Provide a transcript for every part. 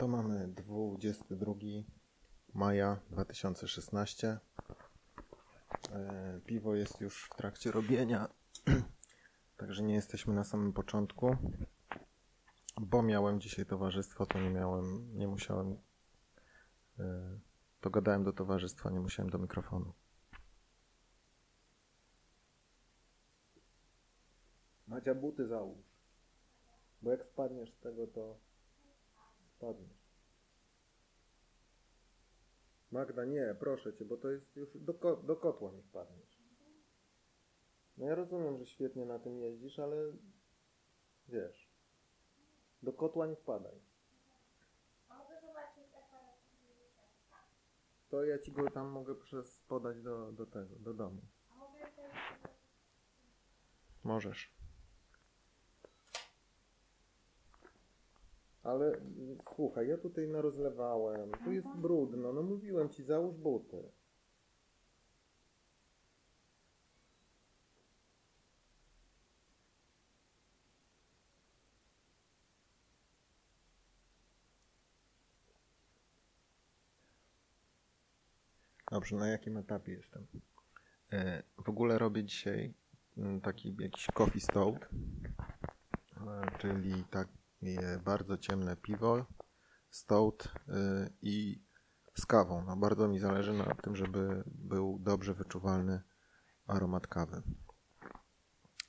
To mamy 22 maja 2016. E, Piwo jest już w trakcie robienia, także nie jesteśmy na samym początku. Bo miałem dzisiaj towarzystwo, to nie miałem, nie musiałem. e, To gadałem do towarzystwa, nie musiałem do mikrofonu. Madzia, buty załóż. Bo jak spadniesz z tego, to spadniesz. Magda, nie, proszę cię, bo to jest już do, ko- do kotła nie wpadniesz. No ja rozumiem, że świetnie na tym jeździsz, ale wiesz, do kotła nie wpadaj. To ja ci go tam mogę przez podać do, do tego, do domu. Możesz. Ale słuchaj, ja tutaj narozlewałem, tu jest brudno, no mówiłem ci, załóż buty. Dobrze, na jakim etapie jestem? E, W ogóle robię dzisiaj mm, taki jakiś coffee stout, e, czyli takie bardzo ciemne piwo, stout y, i z kawą. No, bardzo mi zależy na tym, żeby był dobrze wyczuwalny aromat kawy.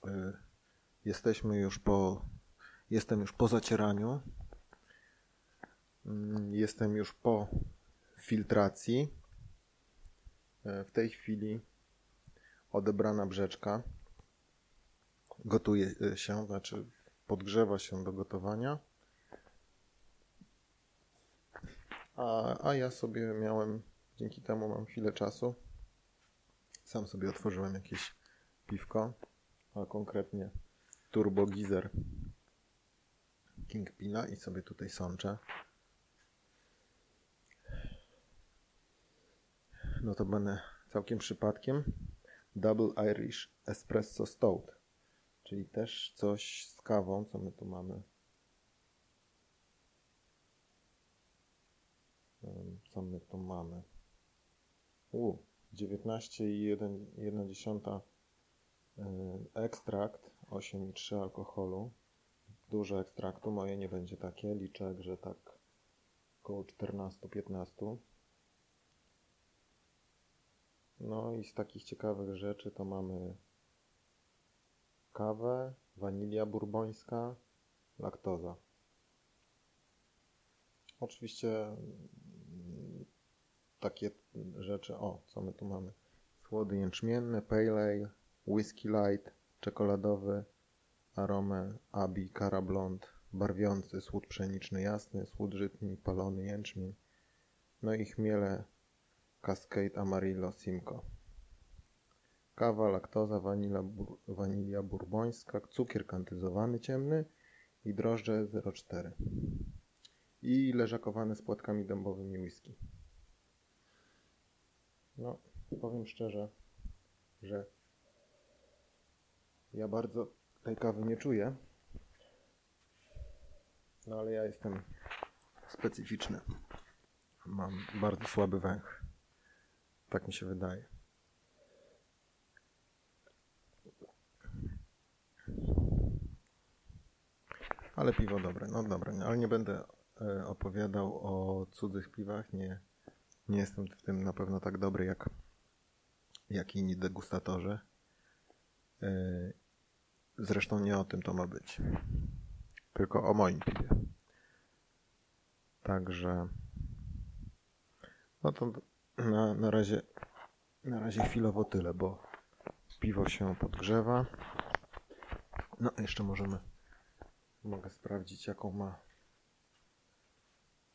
Y, Jesteśmy już po, jestem już po zacieraniu. Mm, Jestem już po filtracji. Y, W tej chwili odebrana brzeczka gotuje się, znaczy podgrzewa się do gotowania. A, a ja sobie miałem, dzięki temu mam chwilę czasu. Sam sobie otworzyłem jakieś piwko, a konkretnie Turbo Gizer Kingpina i sobie tutaj sączę. No to będę całkiem przypadkiem Double Irish Espresso Stout, czyli też coś z kawą, co my tu mamy. Co my tu mamy? U, 19,1 y, ekstrakt, 8,3 alkoholu. Dużo ekstraktu, moje nie będzie takie. Liczę, że tak około 14-15. No i z takich ciekawych rzeczy to mamy kawę, wanilia burbońska, laktoza. Oczywiście mm, takie rzeczy, o, co my tu mamy? Słody jęczmienne, pale ale, whisky light, czekoladowy, aromę abi, cara blond, barwiący, słód pszeniczny jasny, słód żytni, palony jęczmień, no i chmiele Cascade Amarillo Simcoe. Kawa, laktoza, wanila, bur, wanilia burbońska, cukier kantyzowany ciemny i drożdże 0,4 i leżakowane z płatkami dębowymi whisky. No, powiem szczerze, że ja bardzo tej kawy nie czuję. No ale ja jestem specyficzny. Mam bardzo słaby węch. Tak mi się wydaje. Ale piwo dobre, no dobre, no, ale nie będę e, opowiadał o cudzych piwach. Nie, nie jestem w tym na pewno tak dobry jak, jak inni degustatorzy. E, Zresztą nie o tym to ma być. Tylko o moim piwie. Także no to na, na razie na razie chwilowo tyle, bo piwo się podgrzewa. No jeszcze możemy mogę sprawdzić jaką ma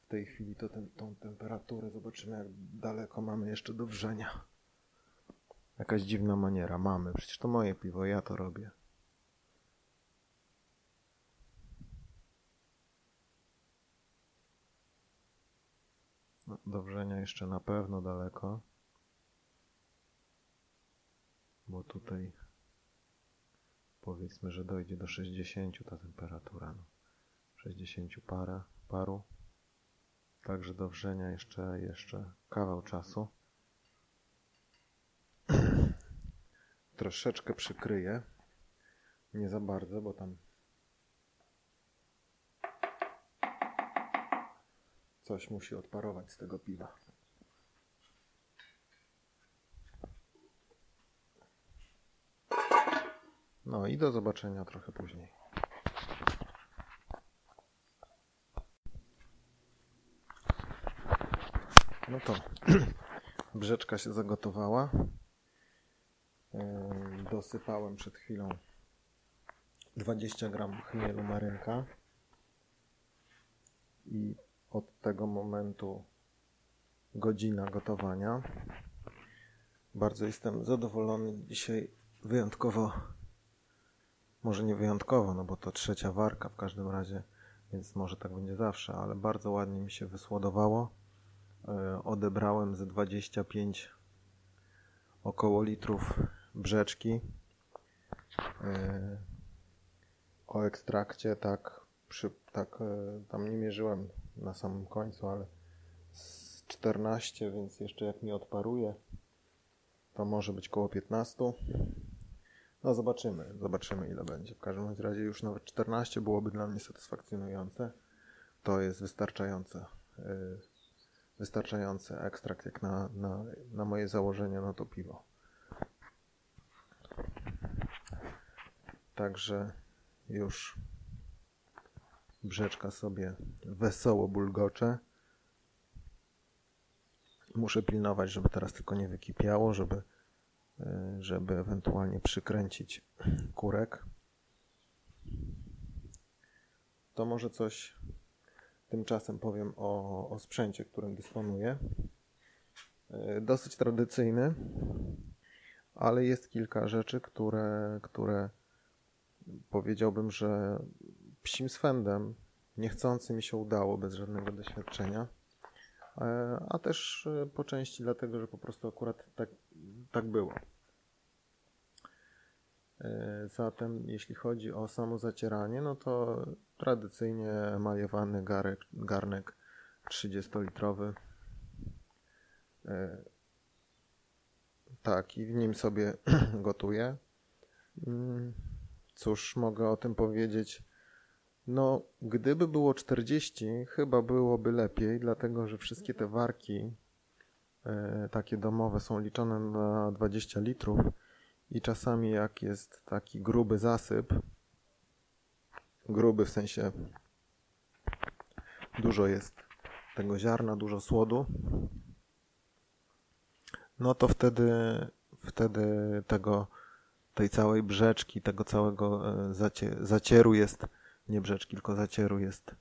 w tej chwili to ten, tą temperaturę. Zobaczymy jak daleko mamy jeszcze do wrzenia. Jakaś dziwna maniera. Mamy. Przecież to moje piwo, ja to robię. No, do wrzenia jeszcze na pewno daleko. Bo tutaj powiedzmy, że dojdzie do 60 ta temperatura. No. 60 para, paru. Także do wrzenia jeszcze, jeszcze kawał czasu. Troszeczkę przykryję. Nie za bardzo, bo tam coś musi odparować z tego piwa. No i do zobaczenia trochę później. No to brzeczka się zagotowała. Dosypałem przed chwilą 20 gram chmielu marynka i od tego momentu godzina gotowania. Bardzo jestem zadowolony. Dzisiaj wyjątkowo, może nie wyjątkowo, no bo to trzecia warka w każdym razie, więc może tak będzie zawsze, ale bardzo ładnie mi się wysłodowało. E, odebrałem ze 25 około litrów brzeczki. E, o ekstrakcie tak, przy, tak e, tam nie mierzyłem na samym końcu, ale z 14, więc jeszcze jak mi odparuje, to może być koło 15. No zobaczymy, zobaczymy ile będzie. W każdym razie już nawet 14 byłoby dla mnie satysfakcjonujące. To jest wystarczające. Wystarczający ekstrakt jak na, na, na moje założenie, no to piwo. Także już brzeczka sobie wesoło bulgocze. Muszę pilnować, żeby teraz tylko nie wykipiało, żeby, żeby ewentualnie przykręcić kurek. To może coś tymczasem powiem o, o sprzęcie, którym dysponuję. E, dosyć tradycyjny, ale jest kilka rzeczy, które, które powiedziałbym, że psim swędem niechcący mi się udało bez żadnego doświadczenia, a też e, po części dlatego, że po prostu akurat tak, tak było. E, zatem jeśli chodzi o samo zacieranie, no to tradycyjnie emaliowany garek, garnek 30-litrowy. Tak, i w nim sobie gotuję. Mm, cóż mogę o tym powiedzieć? No, gdyby było 40, chyba byłoby lepiej, dlatego że wszystkie te warki e, takie domowe są liczone na 20 litrów i czasami jak jest taki gruby zasyp, gruby w sensie dużo jest tego ziarna, dużo słodu, no to wtedy, wtedy tego, tej całej brzeczki, tego całego e, zacie, zacieru jest, nie brzeczki, tylko zacieru jest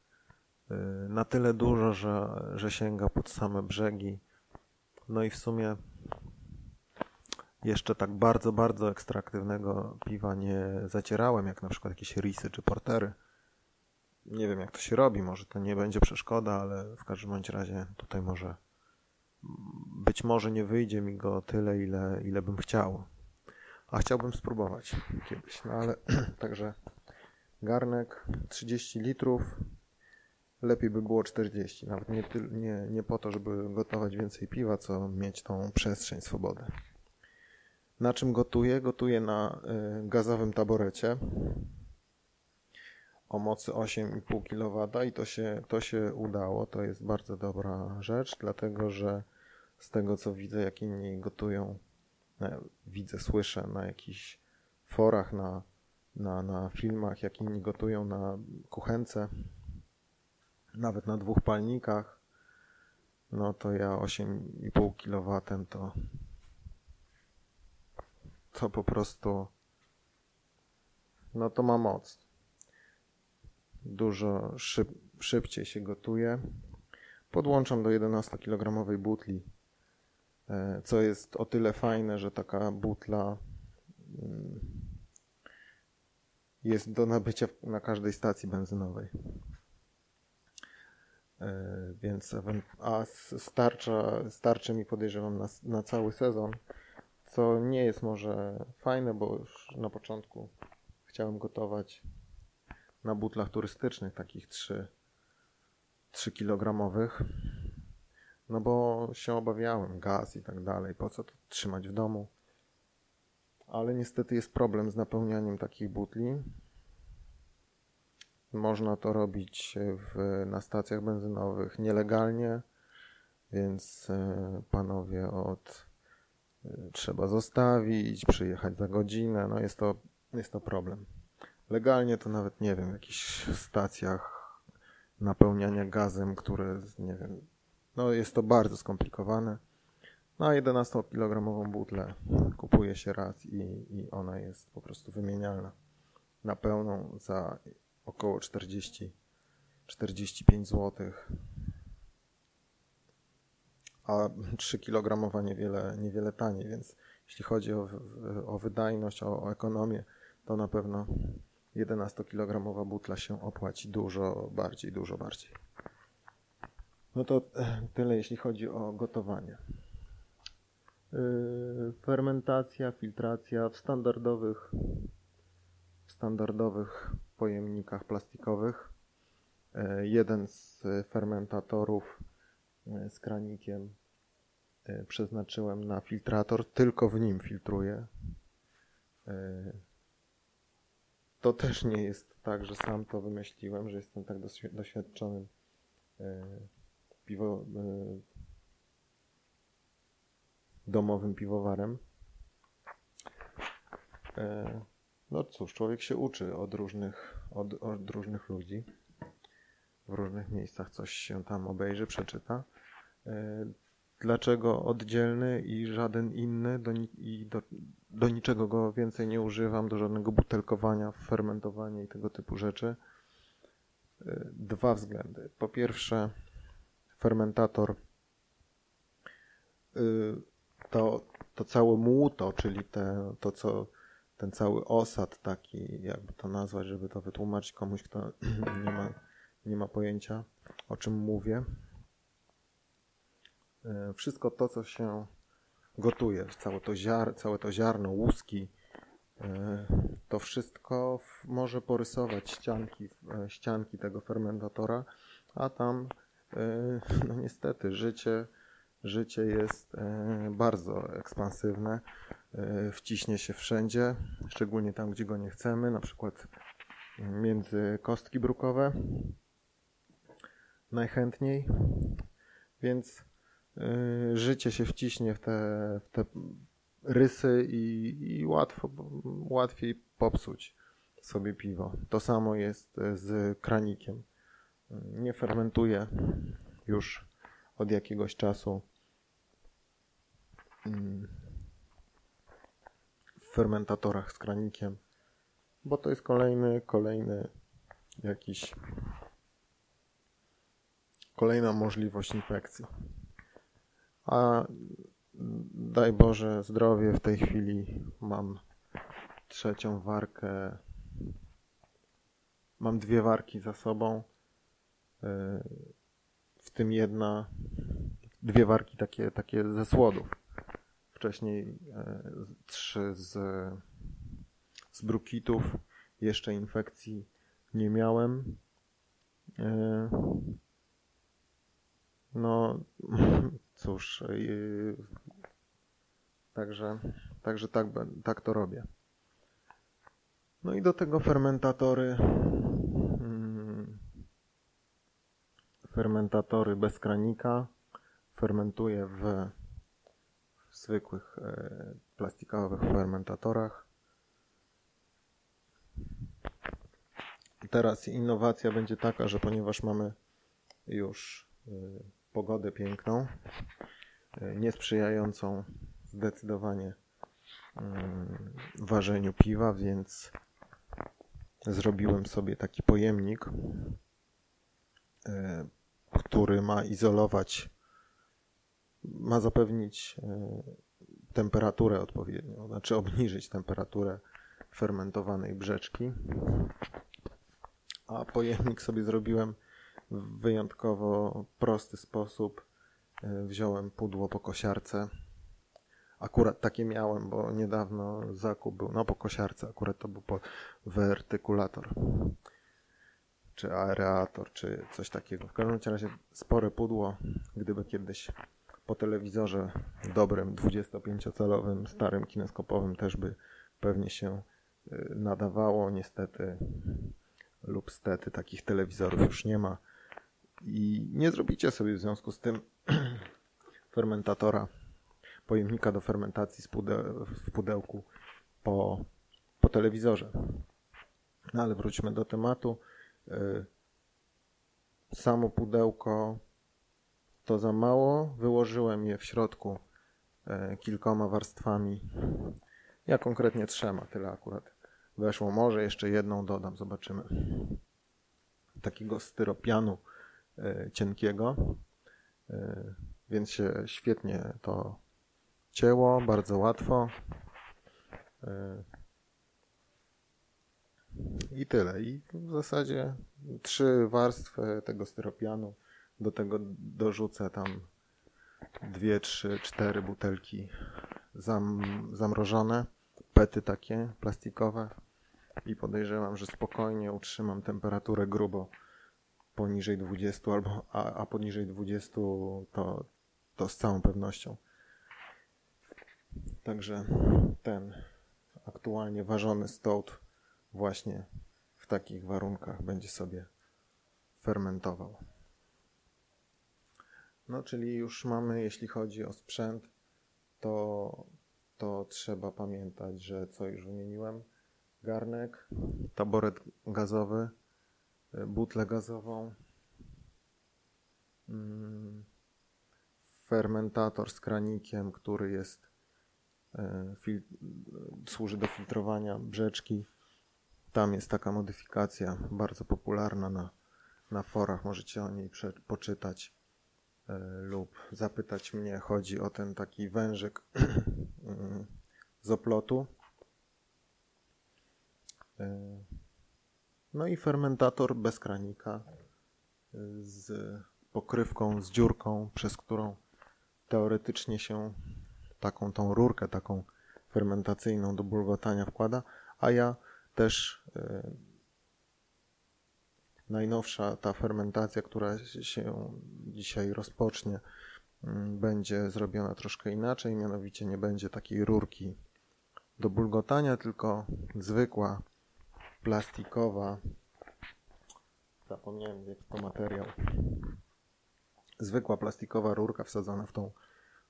e, na tyle dużo, że, że sięga pod same brzegi. No i w sumie jeszcze tak bardzo, bardzo ekstraktywnego piwa nie zacierałem, jak na przykład jakieś risy czy portery. Nie wiem, jak to się robi, może to nie będzie przeszkoda, ale w każdym bądź razie tutaj może być może nie wyjdzie mi go tyle, ile, ile bym chciał. A chciałbym spróbować kiedyś. No ale także garnek 30 litrów. Lepiej by było 40. Nawet nie, nie, nie po to, żeby gotować więcej piwa, co mieć tą przestrzeń swobody. Na czym gotuję? Gotuję na y, gazowym taborecie o mocy 8,5 kW i to się, to się udało. To jest bardzo dobra rzecz, dlatego że z tego co widzę, jak inni gotują, widzę, słyszę na jakichś forach, na, na, na filmach, jak inni gotują na kuchence, nawet na dwóch palnikach, no to ja 8,5 kW to to po prostu no to ma moc. Dużo szyb, szybciej się gotuje. Podłączam do 11 kg butli, e, co jest o tyle fajne, że taka butla mm, jest do nabycia na każdej stacji benzynowej. E, więc a starcza, starczy mi podejrzewam na, na cały sezon co nie jest może fajne, bo już na początku chciałem gotować na butlach turystycznych takich 3, 3 kg. No bo się obawiałem, gaz i tak dalej, po co to trzymać w domu. Ale niestety jest problem z napełnianiem takich butli. Można to robić w, na stacjach benzynowych nielegalnie, więc e, panowie od e, trzeba zostawić, przyjechać za godzinę. No jest to, jest to problem. Legalnie to nawet nie wiem, w jakichś stacjach napełniania gazem, które nie wiem, no jest to bardzo skomplikowane. Na 11-kilogramową butlę kupuje się raz i, i ona jest po prostu wymienialna na pełną za około 40 45 zł. A 3 kg niewiele, niewiele taniej, więc jeśli chodzi o, o wydajność, o, o ekonomię, to na pewno 11-kilogramowa butla się opłaci dużo bardziej, dużo bardziej. No to e, tyle, jeśli chodzi o gotowanie. Yy, fermentacja, filtracja w standardowych, w standardowych pojemnikach plastikowych. Yy, jeden z fermentatorów yy, z kranikiem przeznaczyłem na filtrator, tylko w nim filtruję. To też nie jest tak, że sam to wymyśliłem, że jestem tak doświadczonym piwo, domowym piwowarem. E, no cóż, człowiek się uczy od różnych, od, od różnych ludzi. W różnych miejscach coś się tam obejrzy, przeczyta. E, dlaczego oddzielny i żaden inny? Do, I do, do niczego go więcej nie używam, do żadnego butelkowania, fermentowania i tego typu rzeczy. E, dwa względy. Po pierwsze, fermentator to, to całe młuto, czyli te, to, co ten cały osad taki, jakby to nazwać, żeby to wytłumaczyć komuś, kto nie ma, nie ma pojęcia, o czym mówię. E, wszystko to, co się gotuje, całe to, ziar, całe to ziarno, łuski, e, to wszystko może porysować ścianki, e, ścianki tego fermentatora, a tam no niestety życie Życie jest e, bardzo ekspansywne, e, wciśnie się wszędzie, szczególnie tam, gdzie go nie chcemy, na przykład między kostki brukowe najchętniej, więc e, życie się wciśnie w te, w te rysy i, i łatwo, łatwiej popsuć sobie piwo. To samo jest z kranikiem. Nie fermentuje już od jakiegoś czasu fermentatorach z kranikiem, bo to jest kolejny, kolejny jakiś kolejna możliwość infekcji. A daj Boże zdrowie, w tej chwili mam trzecią warkę. Mam dwie warki za sobą, w tym jedna, dwie warki takie, takie ze słodów wcześniej e, trzy z, z brukitów. Jeszcze infekcji nie miałem. E, no, cóż, e, także, także tak, tak to robię. No i do tego fermentatory. Mm, fermentatory bez kranika. Fermentuję w w zwykłych e, plastikowych fermentatorach. Teraz innowacja będzie taka, że ponieważ mamy już e, pogodę piękną, e, niesprzyjającą zdecydowanie mm, ważeniu piwa, więc zrobiłem sobie taki pojemnik, który ma izolować ma zapewnić e, temperaturę odpowiednią, znaczy obniżyć temperaturę fermentowanej brzeczki. A pojemnik sobie zrobiłem w wyjątkowo prosty sposób. E, wziąłem pudło po kosiarce. Akurat takie miałem, bo niedawno zakup był, no po kosiarce, akurat to był po wertykulator. czy aerator, czy coś takiego. W każdym razie spore pudło, gdyby kiedyś po telewizorze dobrym, 25-calowym, starym, kineskopowym też by pewnie się y, nadawało. Niestety lub stety takich telewizorów już nie ma i nie zrobicie sobie w związku z tym fermentatora, pojemnika do fermentacji w pudełku po, po telewizorze. No ale wróćmy do tematu. Y, samo pudełko to za mało. Wyłożyłem je w środku y, kilkoma warstwami. Ja konkretnie trzema, tyle akurat weszło. Może jeszcze jedną dodam, zobaczymy. Takiego styropianu y, cienkiego. Więc się świetnie to cięło, bardzo łatwo. I tyle. I w zasadzie trzy warstwy tego styropianu. Do tego dorzucę tam dwie, trzy, cztery butelki zam, zamrożone, pety takie plastikowe i podejrzewam, że spokojnie utrzymam temperaturę grubo poniżej 20 albo a, a poniżej 20 to, to z całą pewnością. Także ten aktualnie ważony stout właśnie w takich warunkach będzie sobie fermentował. No, czyli już mamy, jeśli chodzi o sprzęt, to, to trzeba pamiętać, że co już wymieniłem, garnek, taboret gazowy, butlę gazową, mm, fermentator z kranikiem, który jest e, służy do filtrowania brzeczki. Tam jest taka modyfikacja bardzo popularna na, na forach, możecie o niej poczytać lub zapytać mnie. Chodzi o ten taki wężyk z oplotu. E, no i fermentator bez kranika e, z pokrywką, z dziurką, przez którą teoretycznie się taką tą rurkę taką fermentacyjną do bulgotania wkłada, a ja też e, najnowsza ta fermentacja, która się dzisiaj rozpocznie, mm, będzie zrobiona troszkę inaczej, mianowicie nie będzie takiej rurki do bulgotania, tylko zwykła plastikowa, zapomniałem jaki to materiał, zwykła plastikowa rurka wsadzona w tą,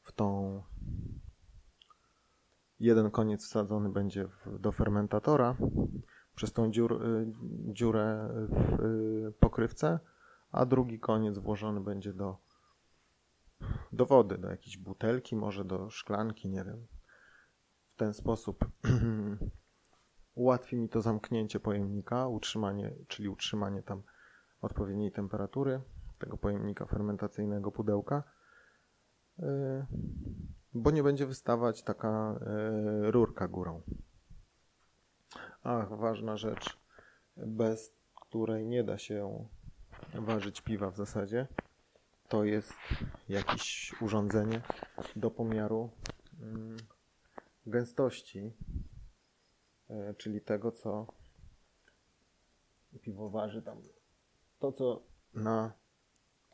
w tą jeden koniec wsadzony będzie w, do fermentatora przez tą dziur, y, dziurę w y, pokrywce, a drugi koniec włożony będzie do, do wody, do jakiejś butelki, może do szklanki, nie wiem. W ten sposób ułatwi mi to zamknięcie pojemnika, utrzymanie, czyli utrzymanie tam odpowiedniej temperatury tego pojemnika fermentacyjnego pudełka. Y, bo nie będzie wystawać taka rurka górą. Ach, ważna rzecz, bez której nie da się ważyć piwa w zasadzie, to jest jakieś urządzenie do pomiaru mm, gęstości, e, czyli tego, co piwo waży tam. To, co na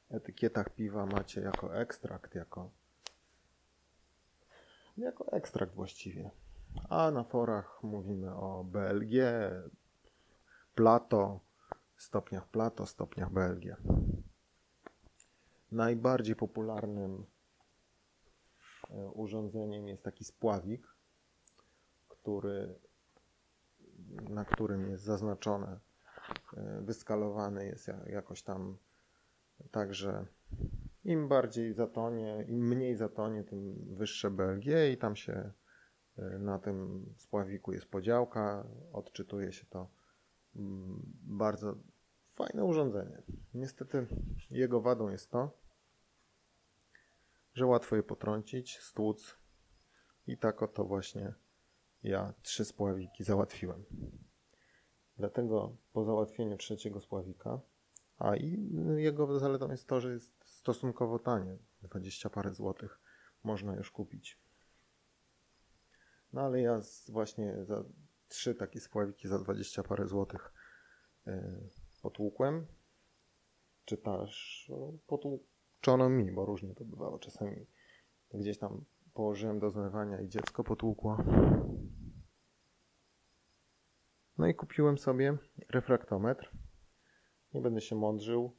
etykietach piwa macie jako ekstrakt, jako jako ekstrakt właściwie. A na forach mówimy o BLG, Plato, stopniach Plato, stopniach BLG. Najbardziej popularnym e, urządzeniem jest taki spławik, który, na którym jest zaznaczone, e, wyskalowany jest jakoś tam także im bardziej zatonie, im mniej zatonie, tym wyższe BLG i tam się na tym spławiku jest podziałka, odczytuje się to mm, bardzo fajne urządzenie. Niestety jego wadą jest to, że łatwo je potrącić, stłuc i tak oto właśnie ja trzy spławiki załatwiłem. Dlatego po załatwieniu trzeciego spławika, a i jego zaletą jest to, że jest stosunkowo tanie. 20 parę złotych można już kupić. No ale ja właśnie za trzy takie spławiki za 20 parę złotych yy, potłukłem, czy też no, potłuczono mi, bo różnie to bywało. Czasami gdzieś tam położyłem do zmywania i dziecko potłukło. No i kupiłem sobie refraktometr. Nie będę się mądrzył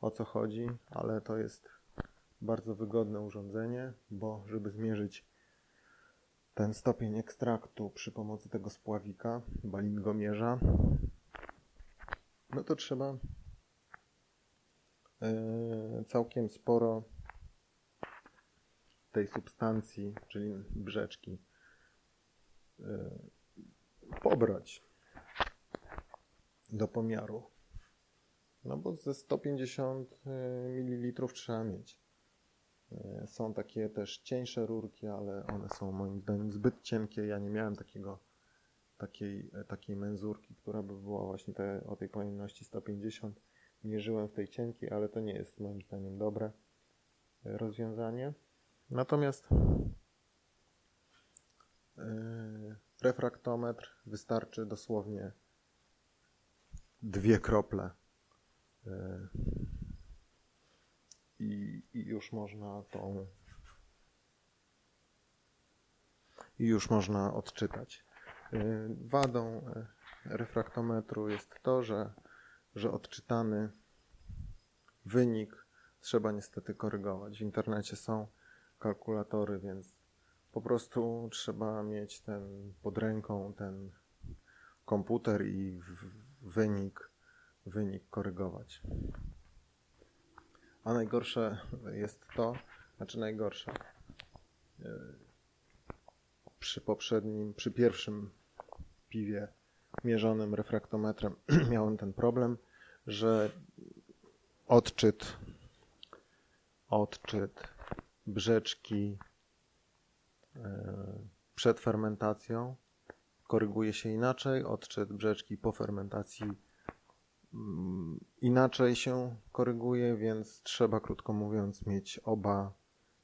o co chodzi, ale to jest bardzo wygodne urządzenie, bo żeby zmierzyć ten stopień ekstraktu przy pomocy tego spławika, balingomierza, no to trzeba yy, całkiem sporo tej substancji, czyli brzeczki, yy, pobrać do pomiaru. No bo ze 150 ml trzeba mieć. E, są takie też cieńsze rurki, ale one są moim zdaniem zbyt cienkie. Ja nie miałem takiego, takiej, e, takiej menzurki, która by była właśnie te, o tej pojemności 150. Mierzyłem w tej cienkiej, ale to nie jest moim zdaniem dobre e, rozwiązanie. Natomiast refraktometr wystarczy dosłownie dwie krople i, i już można tą i już można odczytać. Y, wadą y, refraktometru jest to, że, że odczytany wynik trzeba niestety korygować. W internecie są kalkulatory, więc po prostu trzeba mieć ten pod ręką ten komputer i wynik, wynik korygować. A najgorsze jest to, znaczy najgorsze. E, przy poprzednim, przy pierwszym piwie mierzonym refraktometrem miałem ten problem, że odczyt, odczyt brzeczki e, przed fermentacją koryguje się inaczej, odczyt brzeczki po fermentacji inaczej się koryguje, więc trzeba, krótko mówiąc, mieć oba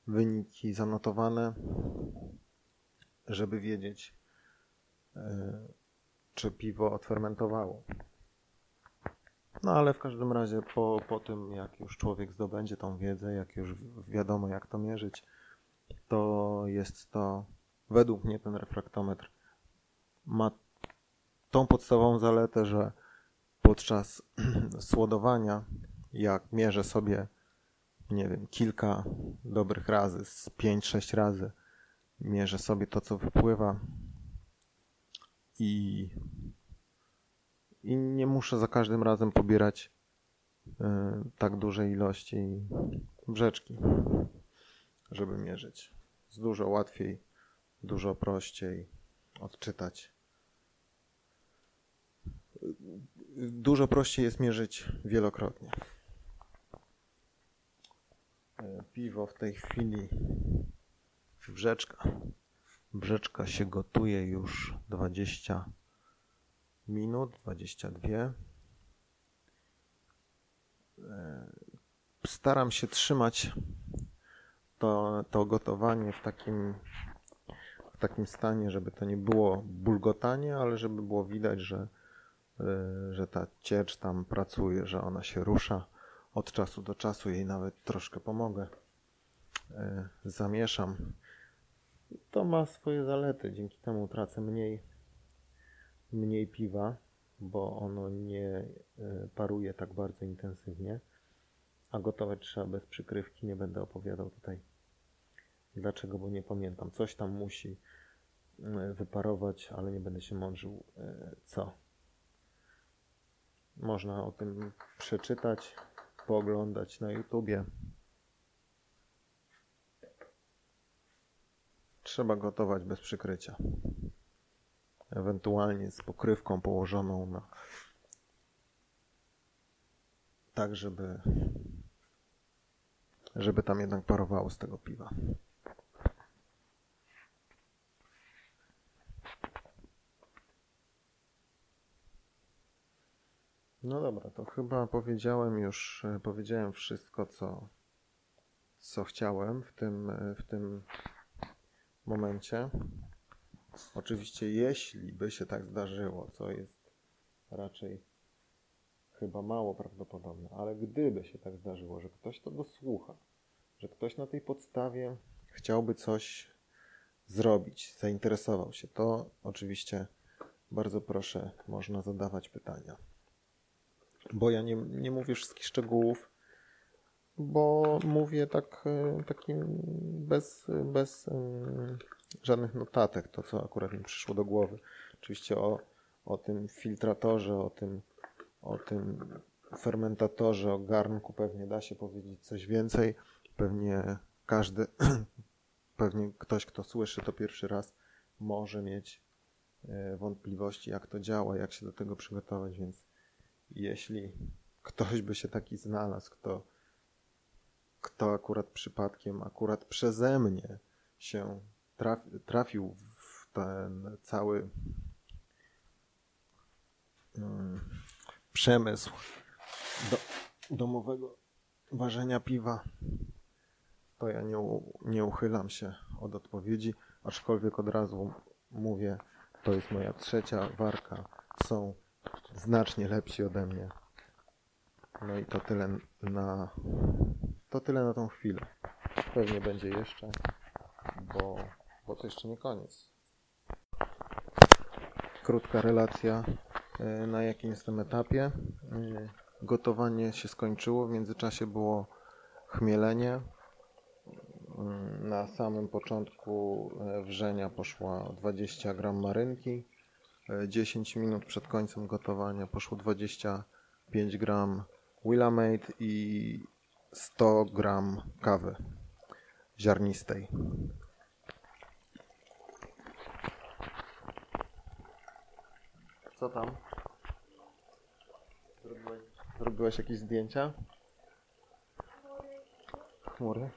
wyniki zanotowane, żeby wiedzieć, e, czy piwo odfermentowało. No ale w każdym razie po, po tym, jak już człowiek zdobędzie tą wiedzę, jak już wiadomo, jak to mierzyć, to jest to, według mnie ten refraktometr ma tą podstawową zaletę, że podczas słodowania, jak mierzę sobie, nie wiem, kilka dobrych razy, z 5-6 razy, mierzę sobie to, co wypływa i, i nie muszę za każdym razem pobierać y, tak dużej ilości brzeczki, żeby mierzyć. Jest dużo łatwiej, dużo prościej odczytać dużo prościej jest mierzyć wielokrotnie. E, piwo w tej chwili brzeczka. Brzeczka się gotuje już 20 minut, 22. E, staram się trzymać to, to gotowanie w takim, w takim stanie, żeby to nie było bulgotanie, ale żeby było widać, że że ta ciecz tam pracuje, że ona się rusza. Od czasu do czasu jej nawet troszkę pomogę. Y, zamieszam. To ma swoje zalety. Dzięki temu tracę mniej, mniej piwa, bo ono nie y, paruje tak bardzo intensywnie. A gotować trzeba bez przykrywki. Nie będę opowiadał tutaj dlaczego, bo nie pamiętam. Coś tam musi wyparować, ale nie będę się mądrzył co. Można o tym przeczytać, pooglądać na YouTubie. Trzeba gotować bez przykrycia. Ewentualnie z pokrywką położoną na tak, żeby żeby tam jednak parowało z tego piwa. No dobra, to chyba powiedziałem już, e, powiedziałem wszystko, co, co chciałem w tym, e, w tym momencie. Oczywiście, jeśli by się tak zdarzyło, co jest raczej chyba mało prawdopodobne, ale gdyby się tak zdarzyło, że ktoś to dosłucha, że ktoś na tej podstawie chciałby coś zrobić, zainteresował się, to oczywiście bardzo proszę, można zadawać pytania. Bo ja nie, nie mówię wszystkich szczegółów, bo mówię tak e, takim bez, bez żadnych notatek, to co akurat mi przyszło do głowy. Oczywiście o, o tym filtratorze, o tym, o tym fermentatorze, o garnku pewnie da się powiedzieć coś więcej. Pewnie każdy, pewnie ktoś, kto słyszy to pierwszy raz, może mieć e, wątpliwości, jak to działa, jak się do tego przygotować, więc jeśli ktoś by się taki znalazł, kto, kto akurat przypadkiem, akurat przeze mnie się trafi, trafił w ten cały um, przemysł do, domowego ważenia piwa, to ja nie, nie uchylam się od odpowiedzi, aczkolwiek od razu mówię, to jest moja trzecia warka. Są znacznie lepsi ode mnie. No i to tyle na to tyle na tą chwilę. Pewnie będzie jeszcze, bo, bo to jeszcze nie koniec. Krótka relacja e, na jakim jestem etapie. E, gotowanie się skończyło, w międzyczasie było chmielenie. Mm, na samym początku e, wrzenia poszła 20 gram marynki. 10 minut przed końcem gotowania poszło 25 gram Willamate i 100 gram kawy ziarnistej. Co tam? Zrobiłeś, zrobiłeś jakieś zdjęcia? Chmury?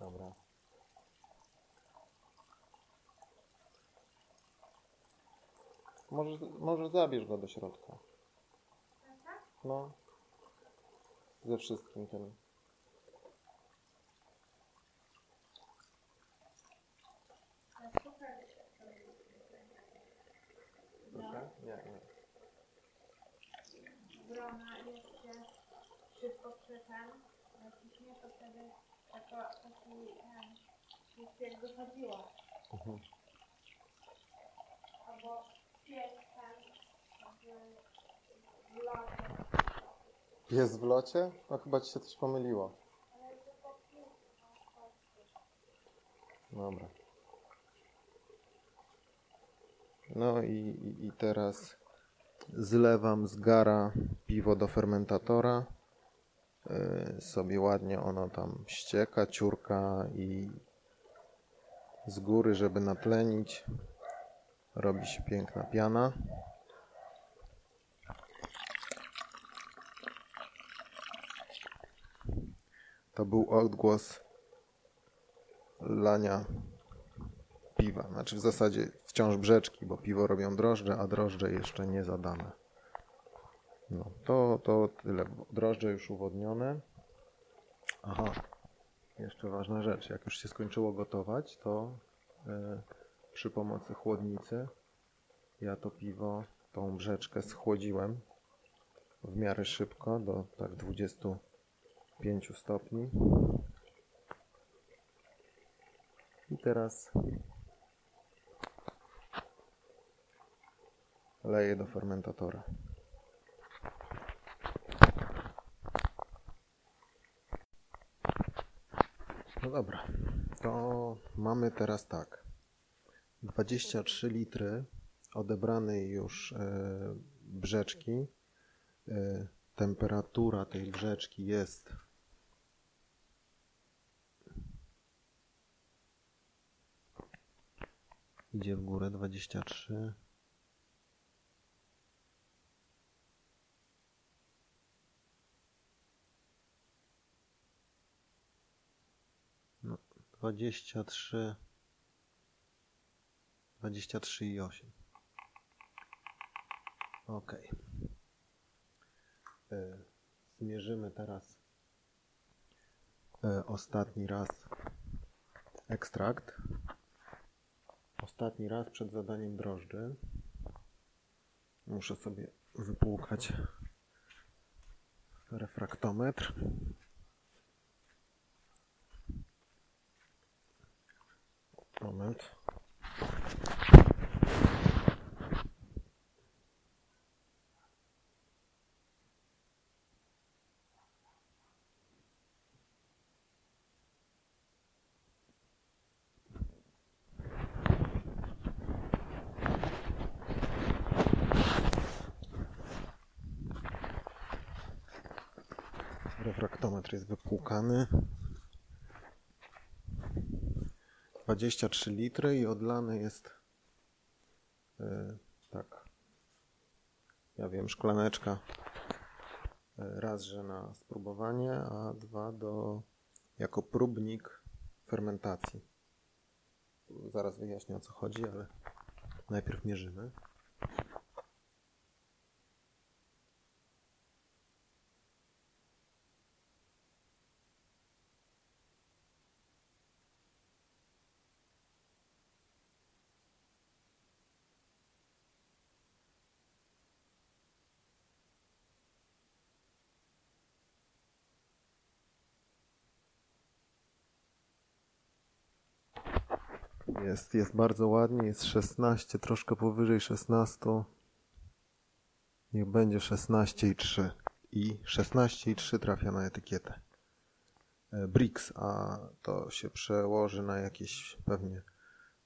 Dobra. Może, może zabierz go do środka. No. Ze wszystkim tym. Proszę? Nie, nie. Brona jeszcze szybko przetem, naciśnie, to wtedy taka, taki jest jak. Mhm. Albo Jest w locie? No chyba ci się coś pomyliło. Dobra. No i, i, i teraz zlewam z gara piwo do fermentatora. Yy, sobie ładnie ono tam ścieka, ciurka i z góry, żeby natlenić, robi się piękna piana. To był odgłos lania piwa. Znaczy w zasadzie wciąż brzeczki, bo piwo robią drożdże, a drożdże jeszcze nie zadane. No, to, to tyle. Drożdże już uwodnione. Aha, jeszcze ważna rzecz. Jak już się skończyło gotować, to e, przy pomocy chłodnicy ja to piwo, tą brzeczkę schłodziłem w miarę szybko do tak 25 stopni. I teraz leję do fermentatora. No dobra, to mamy teraz tak. 23 litry odebranej już e, brzeczki. E, temperatura tej brzeczki jest idzie w górę 23 no, 23 23 i 8 ok e, zmierzymy teraz e, ostatni raz ekstrakt ostatni raz przed zadaniem drożdży. Muszę sobie wypłukać refraktometr. Moment. Refraktometr wypłukany. 23 litry i odlany jest yy, tak. Ja wiem, szklaneczka. Yy, raz, że na spróbowanie, a dwa do jako próbnik fermentacji. Zaraz wyjaśnię o co chodzi, ale najpierw mierzymy. Jest, jest bardzo ładnie, jest 16, troszkę powyżej 16. Niech będzie 16,3 i 16,3 trafia na etykietę. E, Brix, a to się przełoży na jakieś pewnie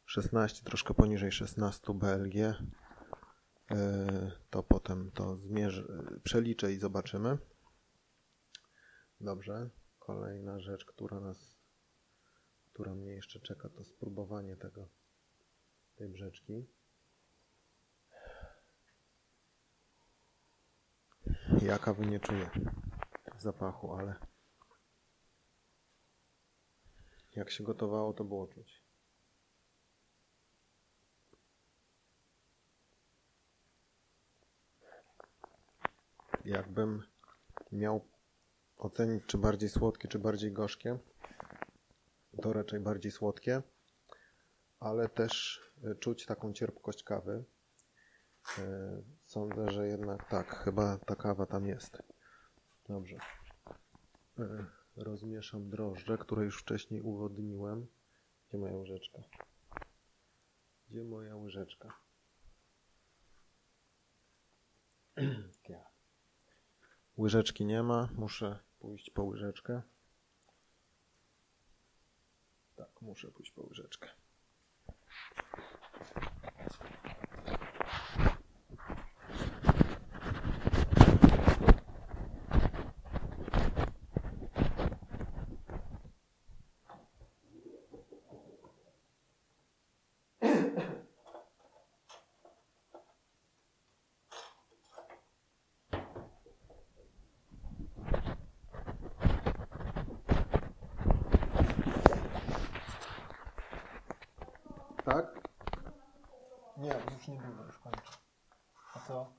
16, troszkę poniżej 16 BLG. E, To potem to zmierzę, przeliczę i zobaczymy. Dobrze. Kolejna rzecz, która nas która mnie jeszcze czeka, to spróbowanie tego, tej brzeczki. Ja kawy nie czuję zapachu, ale jak się gotowało, to było czuć. Jakbym miał ocenić, czy bardziej słodkie, czy bardziej gorzkie, to raczej bardziej słodkie, ale też e, czuć taką cierpkość kawy. E, sądzę, że jednak tak, chyba ta kawa tam jest. Dobrze. E, rozmieszam drożdże, które już wcześniej uwodniłem. Gdzie moja łyżeczka? Gdzie moja łyżeczka? Łyżeczki nie ma, muszę pójść po łyżeczkę. Tak, muszę pójść po łyżeczkę. Tak? Nie, już nie było, już kończę. A co?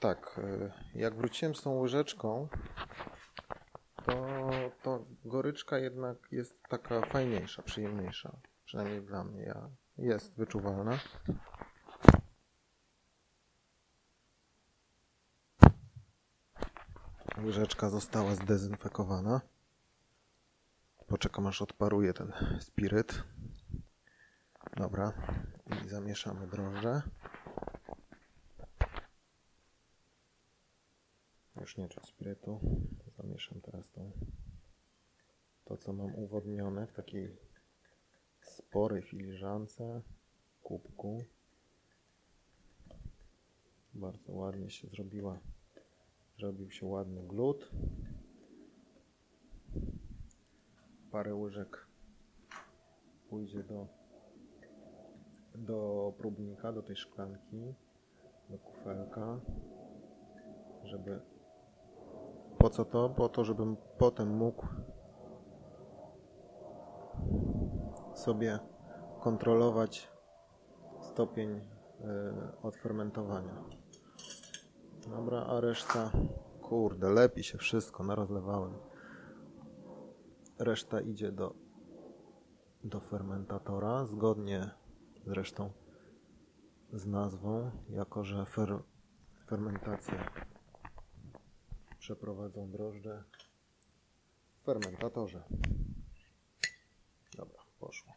Tak, y, jak wróciłem z tą łyżeczką, to, to goryczka jednak jest taka fajniejsza, przyjemniejsza. Przynajmniej dla mnie. Ja, jest wyczuwalna. Łyżeczka została zdezynfekowana. Poczekam aż odparuje ten spiryt. Dobra. I zamieszamy drożdże. Już nie czuć spirytu. Zamieszam teraz tą, to, co mam uwodnione w takiej sporej filiżance, kubku. Bardzo ładnie się zrobiła. Zrobił się ładny glut. Parę łyżek pójdzie do, do próbnika, do tej szklanki, do kufelka, żeby po co to? Po to, żebym potem mógł sobie kontrolować stopień y, odfermentowania. Dobra, a reszta, kurde, lepi się wszystko, narozlewałem. Reszta idzie do do fermentatora, zgodnie zresztą z nazwą, jako że fer fermentację przeprowadzą drożdże w fermentatorze. Dobra, poszło.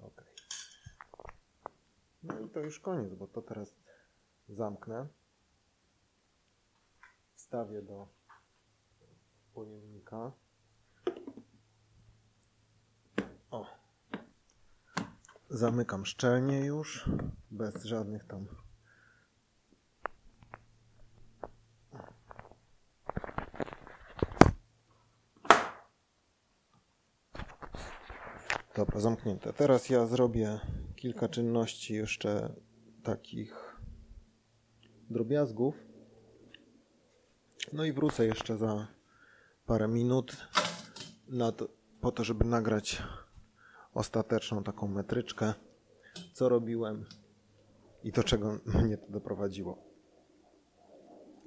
Ok. No i to już koniec, bo to teraz zamknę. Wstawię do pojemnika. O. Zamykam szczelnie już, bez żadnych tam Dobra, zamknięte. Teraz ja zrobię kilka czynności jeszcze takich drobiazgów. No i wrócę jeszcze za parę minut na to, po to, żeby nagrać ostateczną taką metryczkę, co robiłem i do czego mnie to doprowadziło.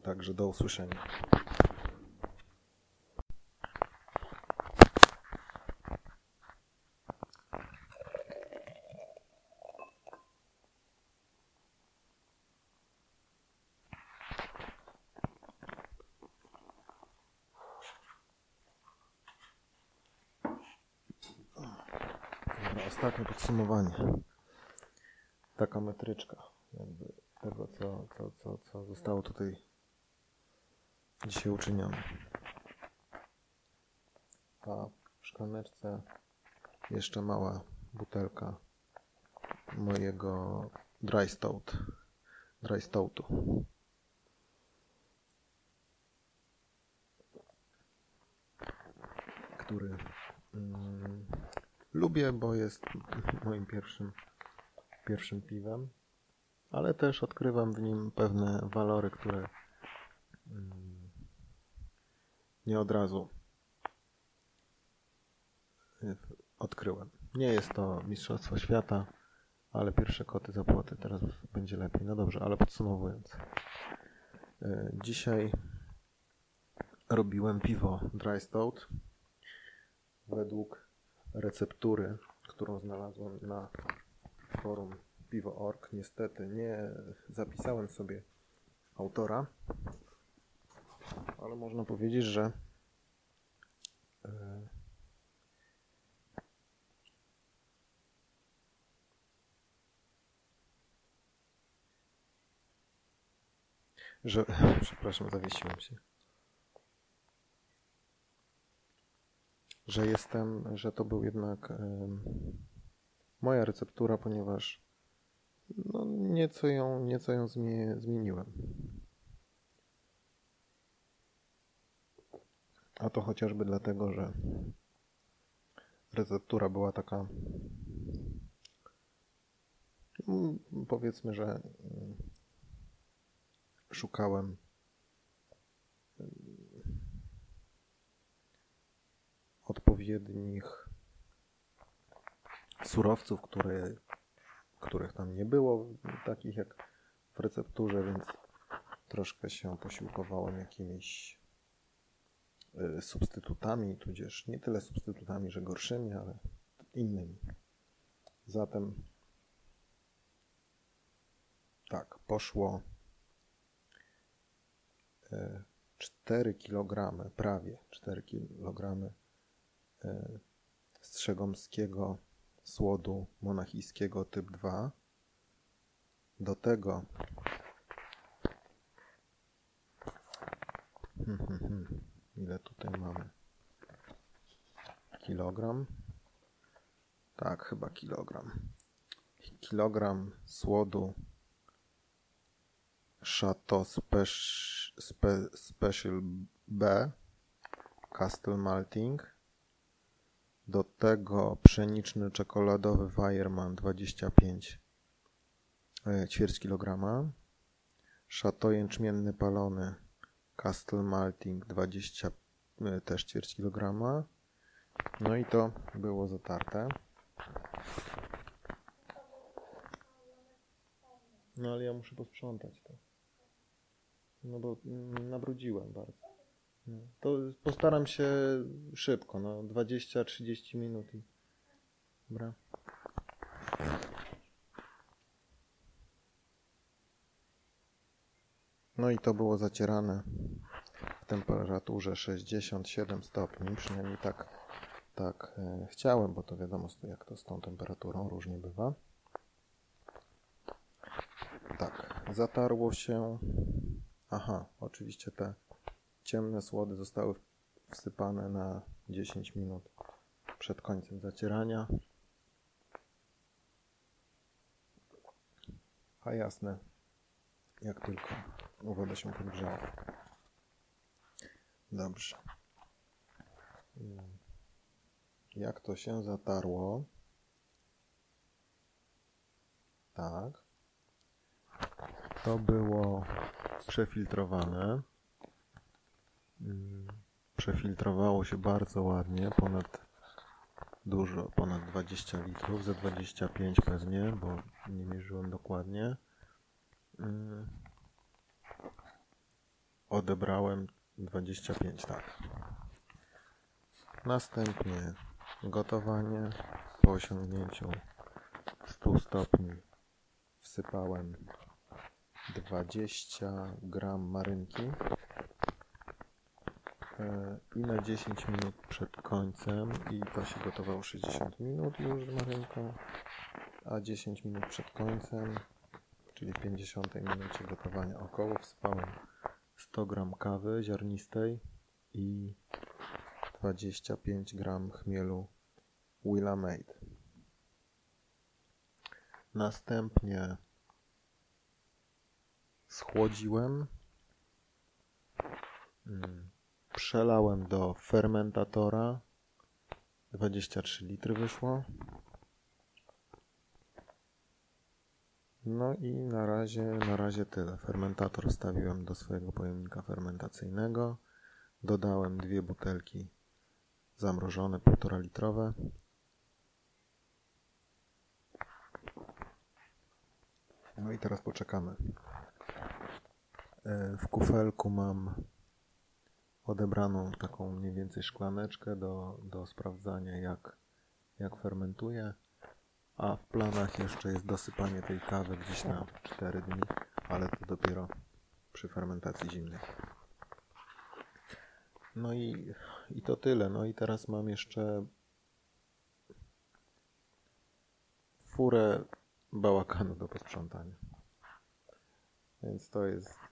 Także do usłyszenia. Ostatnie podsumowanie. Taka metryczka tego, co, co, co, co zostało tutaj dzisiaj uczynione. A w szklaneczce jeszcze mała butelka mojego dry stout. Dry stoutu. Który mm, lubię, bo jest moim pierwszym, pierwszym piwem, ale też odkrywam w nim pewne walory, które mm, nie od razu y, odkryłem. Nie jest to Mistrzostwo Świata, ale pierwsze koty za płoty. Teraz będzie lepiej. No dobrze, ale podsumowując. Y, Dzisiaj robiłem piwo Dry Stout według receptury, którą znalazłem na forum piwo.org. Niestety nie zapisałem sobie autora, ale można powiedzieć, że e, że przepraszam, zawiesiłem się. Że jestem, że to był jednak moja receptura, ponieważ no, nieco ją, nieco ją zmie, zmieniłem. A to chociażby dlatego, że receptura była taka mm, powiedzmy, że mm, szukałem odpowiednich surowców, które, których tam nie było, takich jak w recepturze, więc troszkę się posiłkowałem jakimiś y, substytutami, tudzież nie tyle substytutami, że gorszymi, ale innymi. Zatem tak, poszło y, 4 kg, prawie 4 kg strzegomskiego słodu monachijskiego typ 2. Do tego Hmm, hmm, hmm. ile tutaj mamy? Kilogram? Tak, chyba kilogram. Kilogram słodu Chateau Spec- Spe- Special B Castle Malting do tego pszeniczny czekoladowy Weiermann 25 e, ćwierć kilograma. Chateau jęczmienny palony Castle Malting 20 e, też ćwierć kilograma. No i to było zatarte. No ale ja muszę posprzątać to. No bo mm, nabrudziłem bardzo To postaram się szybko, no 20-30 minut. i- Dobra. No i to było zacierane w temperaturze 67 stopni, przynajmniej tak, tak e, chciałem, bo to wiadomo jak to z tą temperaturą różnie bywa. Tak, zatarło się. Aha, oczywiście te ciemne słody zostały wsypane na 10 minut przed końcem zacierania. A jasne, jak tylko woda się podgrzała. Dobrze. Jak to się zatarło? Tak. To było przefiltrowane. Przefiltrowało się bardzo ładnie, ponad dużo, ponad 20 litrów, za 25 pewnie, bo nie mierzyłem dokładnie. Mm, Odebrałem 25, tak. Następnie gotowanie po osiągnięciu 100 stopni wsypałem 20 gram marynki i na 10 minut przed końcem i to się gotowało 60 minut już z marynką a 10 minut przed końcem czyli w 50 minucie gotowania około wsypałem 100 gram kawy ziarnistej i 25 gram chmielu Willamate następnie schłodziłem Mm, Przelałem do fermentatora. 23 litry wyszło. No i na razie, na razie tyle. Fermentator wstawiłem do swojego pojemnika fermentacyjnego. Dodałem dwie butelki zamrożone, 1,5 litrowe. No i teraz poczekamy. E, W kufelku mam odebraną taką mniej więcej szklaneczkę do, do sprawdzania jak, jak fermentuje, a w planach jeszcze jest dosypanie tej kawy gdzieś na 4 dni, ale to dopiero przy fermentacji zimnej. No i, i to tyle. No i teraz mam jeszcze furę bałakanu do posprzątania. Więc to jest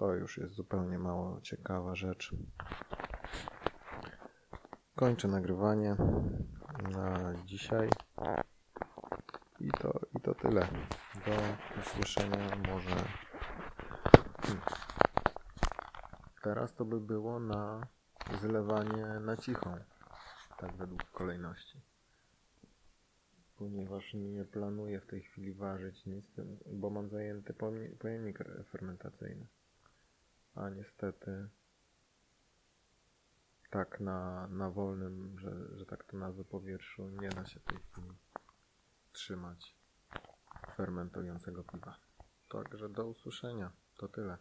to już jest zupełnie mało ciekawa rzecz. Kończę nagrywanie na dzisiaj. I to, i to tyle. Do usłyszenia może. Teraz to by było na zlewanie na cichą. Tak według kolejności. Ponieważ nie planuję w tej chwili ważyć nic, bo mam zajęty pojemnik fermentacyjny. A niestety tak na, na wolnym, że, że tak to nazwę powietrzu, nie da się tej chwili trzymać fermentującego piwa. Także do usłyszenia. To tyle.